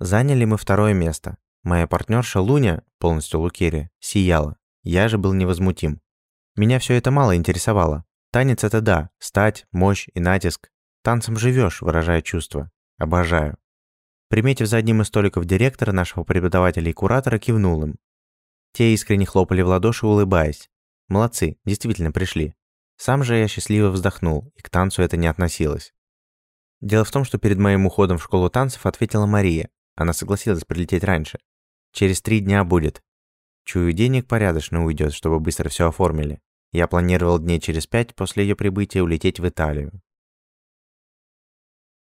Заняли мы второе место. Моя партнерша Луня, полностью Лукерия, сияла. Я же был невозмутим. Меня все это мало интересовало. Танец – это да, стать, мощь и натиск. Танцем живешь, выражая чувства. Обожаю. Приметив за одним из столиков директора, нашего преподавателя и куратора, кивнул им. Те искренне хлопали в ладоши, улыбаясь. Молодцы, действительно пришли. Сам же я счастливо вздохнул, и к танцу это не относилось. Дело в том, что перед моим уходом в школу танцев ответила Мария. Она согласилась прилететь раньше. Через три дня будет. Чую, денег порядочно уйдет, чтобы быстро все оформили. Я планировал дней через пять после ее прибытия улететь в Италию.